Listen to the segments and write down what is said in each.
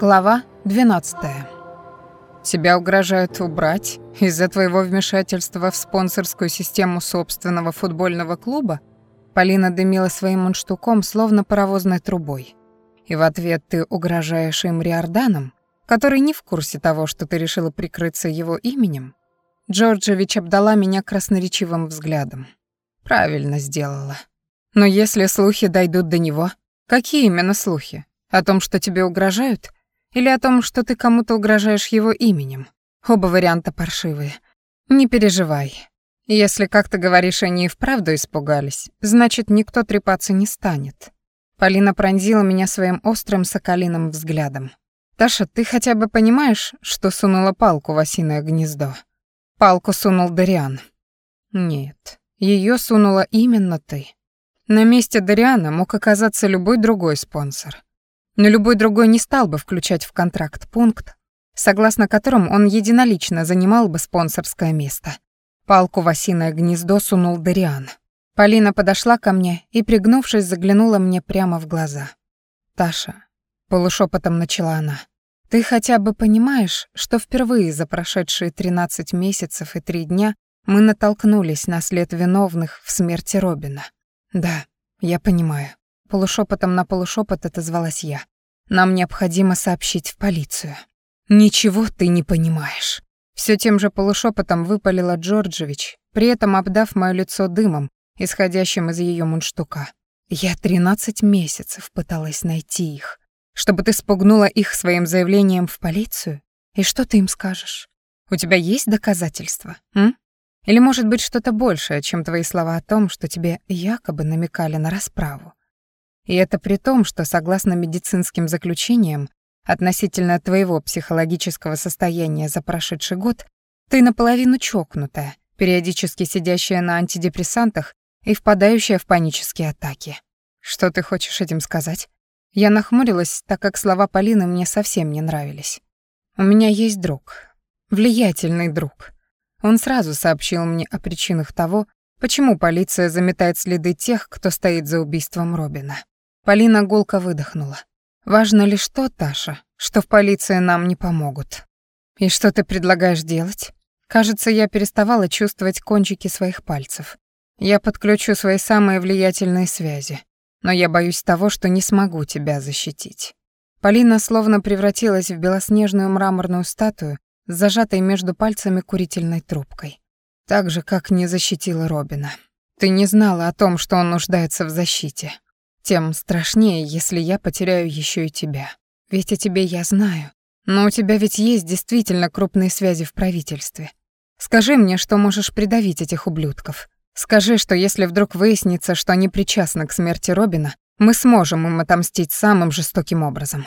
Глава 12. Тебя угрожают убрать из-за твоего вмешательства в спонсорскую систему собственного футбольного клуба? Полина дымила своим мундштуком, словно паровозной трубой. И в ответ ты угрожаешь им Риорданом, который не в курсе того, что ты решила прикрыться его именем? Джорджевич обдала меня красноречивым взглядом. Правильно сделала. Но если слухи дойдут до него, какие именно слухи? О том, что тебе угрожают? Или о том, что ты кому-то угрожаешь его именем. Оба варианта паршивые. Не переживай. Если, как ты говоришь, они и вправду испугались, значит, никто трепаться не станет. Полина пронзила меня своим острым соколиным взглядом. «Таша, ты хотя бы понимаешь, что сунула палку в осиное гнездо?» Палку сунул Дариан. «Нет, ее сунула именно ты. На месте Дариана мог оказаться любой другой спонсор но любой другой не стал бы включать в контракт пункт, согласно которому он единолично занимал бы спонсорское место. Палку в осиное гнездо сунул Дариан. Полина подошла ко мне и, пригнувшись, заглянула мне прямо в глаза. «Таша», — полушепотом начала она, — «ты хотя бы понимаешь, что впервые за прошедшие 13 месяцев и три дня мы натолкнулись на след виновных в смерти Робина?» «Да, я понимаю», Полушепотом на полушепот отозвалась я. Нам необходимо сообщить в полицию. Ничего ты не понимаешь. Все тем же полушепотом выпалила Джорджевич, при этом обдав моё лицо дымом, исходящим из ее мундштука. Я тринадцать месяцев пыталась найти их, чтобы ты спугнула их своим заявлением в полицию. И что ты им скажешь? У тебя есть доказательства, м? Или, может быть, что-то большее, чем твои слова о том, что тебе якобы намекали на расправу? И это при том, что, согласно медицинским заключениям, относительно твоего психологического состояния за прошедший год, ты наполовину чокнутая, периодически сидящая на антидепрессантах и впадающая в панические атаки. Что ты хочешь этим сказать? Я нахмурилась, так как слова Полины мне совсем не нравились. У меня есть друг, влиятельный друг. Он сразу сообщил мне о причинах того, почему полиция заметает следы тех, кто стоит за убийством Робина. Полина гулко выдохнула. «Важно лишь то, Таша, что в полиции нам не помогут. И что ты предлагаешь делать? Кажется, я переставала чувствовать кончики своих пальцев. Я подключу свои самые влиятельные связи, но я боюсь того, что не смогу тебя защитить». Полина словно превратилась в белоснежную мраморную статую с зажатой между пальцами курительной трубкой. Так же, как не защитила Робина. Ты не знала о том, что он нуждается в защите тем страшнее, если я потеряю еще и тебя. Ведь о тебе я знаю. Но у тебя ведь есть действительно крупные связи в правительстве. Скажи мне, что можешь придавить этих ублюдков. Скажи, что если вдруг выяснится, что они причастны к смерти Робина, мы сможем им отомстить самым жестоким образом.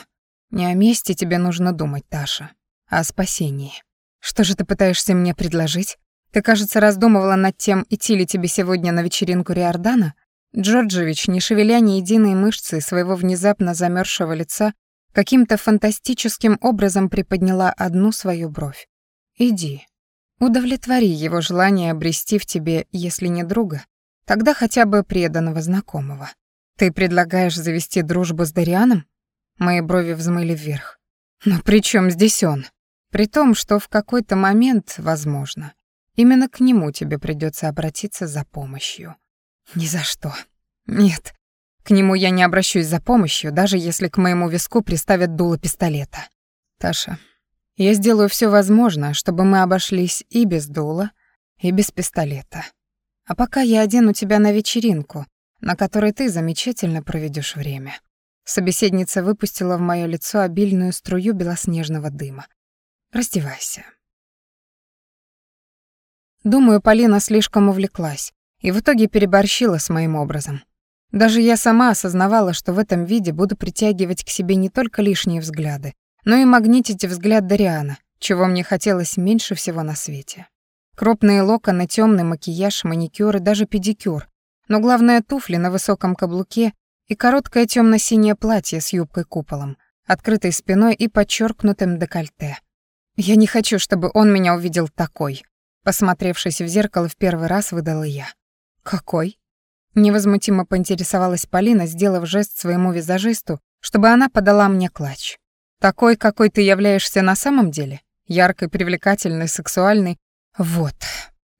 Не о мести тебе нужно думать, Таша, а о спасении. Что же ты пытаешься мне предложить? Ты, кажется, раздумывала над тем, идти ли тебе сегодня на вечеринку Риордана, Джорджевич, не шевеля ни единой мышцы своего внезапно замерзшего лица, каким-то фантастическим образом приподняла одну свою бровь. «Иди. Удовлетвори его желание обрести в тебе, если не друга, тогда хотя бы преданного знакомого. Ты предлагаешь завести дружбу с Дарианом?» Мои брови взмыли вверх. «Но при чем здесь он?» При том, что в какой-то момент, возможно, именно к нему тебе придется обратиться за помощью. Ни за что. Нет. К нему я не обращусь за помощью, даже если к моему виску приставят дуло пистолета. Таша, я сделаю все возможное, чтобы мы обошлись и без дула, и без пистолета. А пока я одену тебя на вечеринку, на которой ты замечательно проведешь время. Собеседница выпустила в моё лицо обильную струю белоснежного дыма. Раздевайся. Думаю, Полина слишком увлеклась, и в итоге переборщила с моим образом. Даже я сама осознавала, что в этом виде буду притягивать к себе не только лишние взгляды, но и магнитить взгляд Дариана, чего мне хотелось меньше всего на свете. Крупные локоны, темный макияж, маникюр и даже педикюр, но главное туфли на высоком каблуке и короткое темно синее платье с юбкой-куполом, открытой спиной и подчеркнутым декольте. Я не хочу, чтобы он меня увидел такой. Посмотревшись в зеркало в первый раз, выдала я. «Какой?» Невозмутимо поинтересовалась Полина, сделав жест своему визажисту, чтобы она подала мне клатч. Такой, какой ты являешься на самом деле? Яркой, привлекательной, сексуальной? Вот.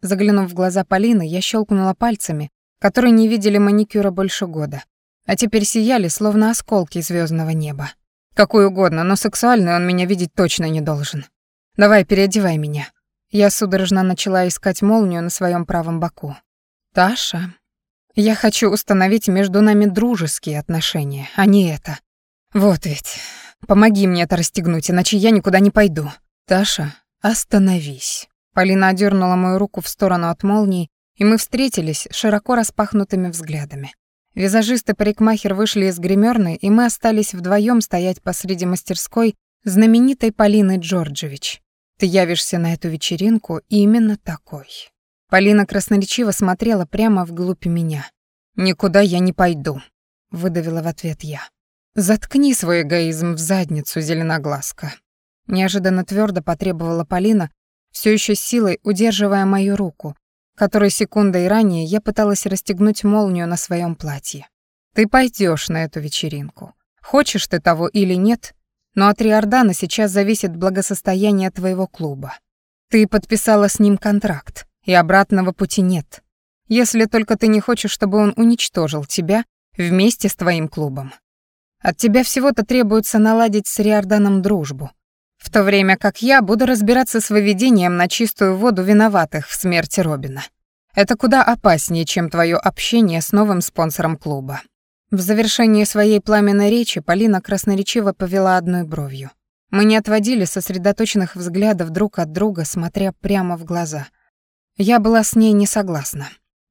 Заглянув в глаза Полины, я щелкнула пальцами, которые не видели маникюра больше года, а теперь сияли, словно осколки звездного неба. Какой угодно, но сексуальный он меня видеть точно не должен. Давай, переодевай меня. Я судорожно начала искать молнию на своем правом боку. Таша, я хочу установить между нами дружеские отношения, а не это. Вот ведь. Помоги мне это расстегнуть, иначе я никуда не пойду. Таша, остановись. Полина одернула мою руку в сторону от молнии, и мы встретились широко распахнутыми взглядами. Визажист и парикмахер вышли из гримерной, и мы остались вдвоем стоять посреди мастерской знаменитой Полины Джорджевич. Ты явишься на эту вечеринку именно такой. Полина красноречиво смотрела прямо вглубь меня. «Никуда я не пойду», — выдавила в ответ я. «Заткни свой эгоизм в задницу, зеленоглазка». Неожиданно твердо потребовала Полина, все еще силой удерживая мою руку, которой секундой ранее я пыталась расстегнуть молнию на своем платье. «Ты пойдешь на эту вечеринку. Хочешь ты того или нет, но от Риордана сейчас зависит благосостояние твоего клуба. Ты подписала с ним контракт и обратного пути нет. Если только ты не хочешь, чтобы он уничтожил тебя вместе с твоим клубом. От тебя всего-то требуется наладить с Риорданом дружбу, в то время как я буду разбираться с выведением на чистую воду виноватых в смерти Робина. Это куда опаснее, чем твое общение с новым спонсором клуба. В завершении своей пламенной речи Полина красноречиво повела одной бровью. Мы не отводили сосредоточенных взглядов друг от друга, смотря прямо в глаза — я была с ней не согласна.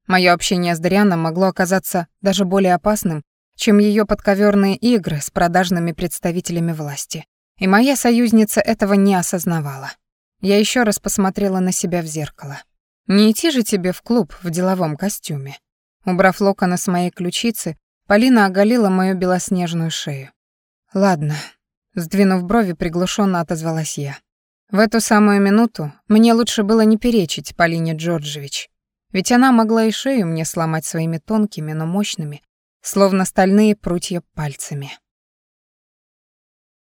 Моё общение с Дарианом могло оказаться даже более опасным, чем её подковерные игры с продажными представителями власти. И моя союзница этого не осознавала. Я ещё раз посмотрела на себя в зеркало. Не идти же тебе в клуб в деловом костюме. Убрав локоны с моей ключицы, Полина оголила мою белоснежную шею. Ладно, сдвинув брови, приглушенно отозвалась я. В эту самую минуту мне лучше было не перечить Полине Джорджевич, ведь она могла и шею мне сломать своими тонкими, но мощными, словно стальные прутья пальцами.